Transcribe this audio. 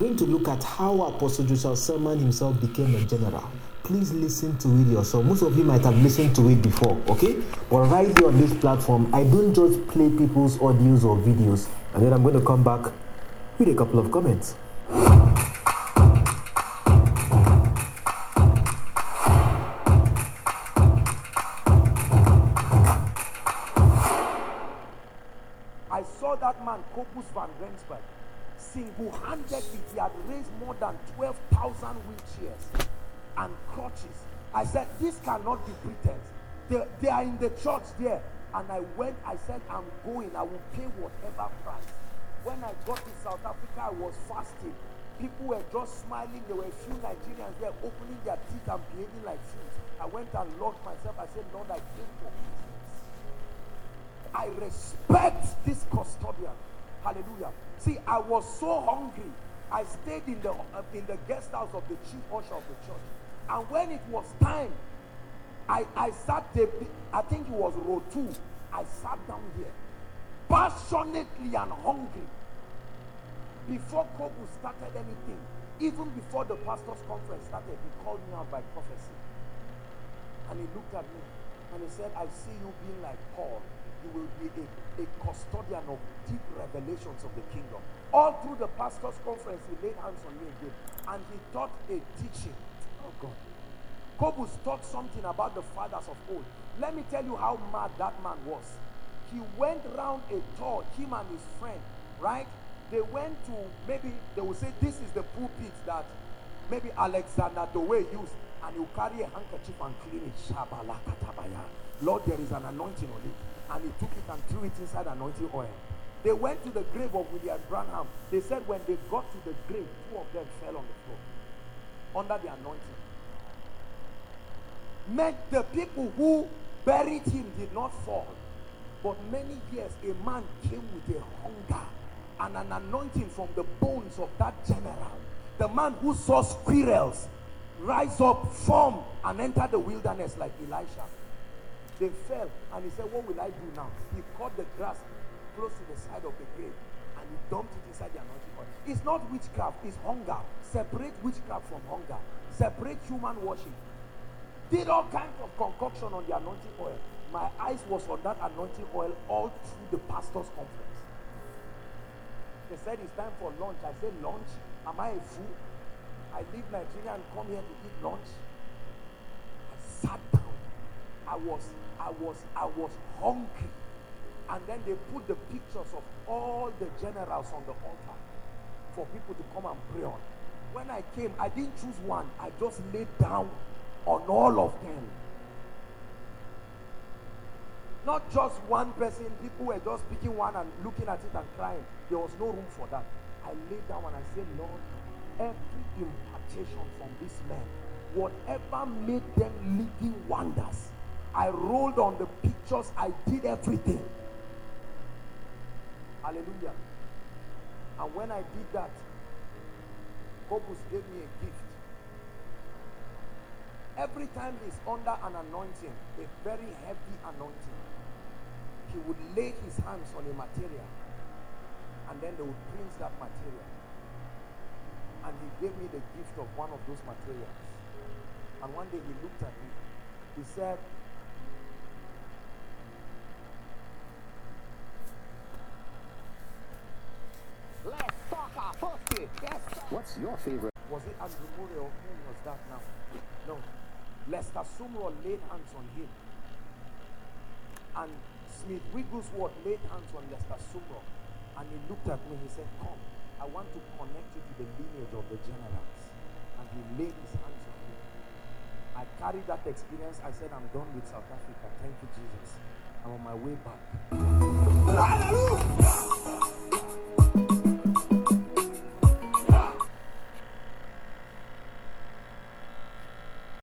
going to look at how Apostle Joshua Selman himself became a general. Please listen to it yourself. Most of you might have listened to it before, okay? But right here on this platform, I don't just play people's audios or videos, and then I'm going to come back with a couple of comments. I saw that man, Kobus van Rensburg, single-handedly, he had raised more than 12,000 wheelchairs and crutches. I said, this cannot be pretense. They, they are in the church there. And I went, I said, I'm going. I will pay whatever price. When I got to South Africa, I was fasting. People were just smiling. There were a few Nigerians there opening their teeth and behaving like fools. I went and locked myself. I said, Lord, I came for business. I respect this custodian. Hallelujah. See, I was so hungry. I stayed in the uh, in the guest house of the chief usher of the church. And when it was time, I, I sat there, I think it was row two. I sat down here, passionately and hungry. Before Kobu started anything, even before the pastor's conference started, he called me out by prophecy. And he looked at me and he said, I see you being like Paul. You will be a, a custodian of deep revelations of the kingdom. All through the pastor's conference, he laid hands on me again. And he taught a teaching. Oh God. Kobus taught something about the fathers of old. Let me tell you how mad that man was. He went round a tour, him and his friend, right? They went to maybe they will say this is the pulpit that maybe Alexander Dowie used, and he'll carry a handkerchief and clean it. Lord, there is an anointing on it. And he took it and threw it inside anointing oil. They went to the grave of William Branham. They said when they got to the grave, two of them fell on the floor under the anointing. Meant the people who buried him did not fall. But many years, a man came with a hunger and an anointing from the bones of that general. The man who saw squirrels rise up, form, and enter the wilderness like Elisha. They fell, and he said, What will I do now? He cut the grass close to the side of the grave and he dumped it inside the anointing oil. It's not witchcraft, it's hunger. Separate witchcraft from hunger, separate human worship. Did all kinds of concoction on the anointing oil. My eyes was on that anointing oil all through the pastor's conference. They said it's time for lunch. I said, Lunch? Am I a fool? I leave Nigeria and come here to eat lunch. I sat down. I was, I was, I was hungry. And then they put the pictures of all the generals on the altar for people to come and pray on. When I came, I didn't choose one. I just laid down on all of them. Not just one person. People were just picking one and looking at it and crying. There was no room for that. I laid down and I said, Lord, every impartation from this man, whatever made them living wonders, I rolled on the pictures. I did everything. Hallelujah. And when I did that, Kobus gave me a gift. Every time he's under an anointing, a very heavy anointing, he would lay his hands on a material and then they would print that material. And he gave me the gift of one of those materials. And one day he looked at me. He said, Let's talk our pussy. Yes. What's your favorite? Was it Andrew Murray or who was that now? No. Lester Sumrall laid hands on him. And Smith Wigglesworth laid hands on Lester Sumrall. And he looked at me he said, Come, I want to connect you to the lineage of the generals. And he laid his hands on me. I carried that experience. I said, I'm done with South Africa. Thank you, Jesus. I'm on my way back.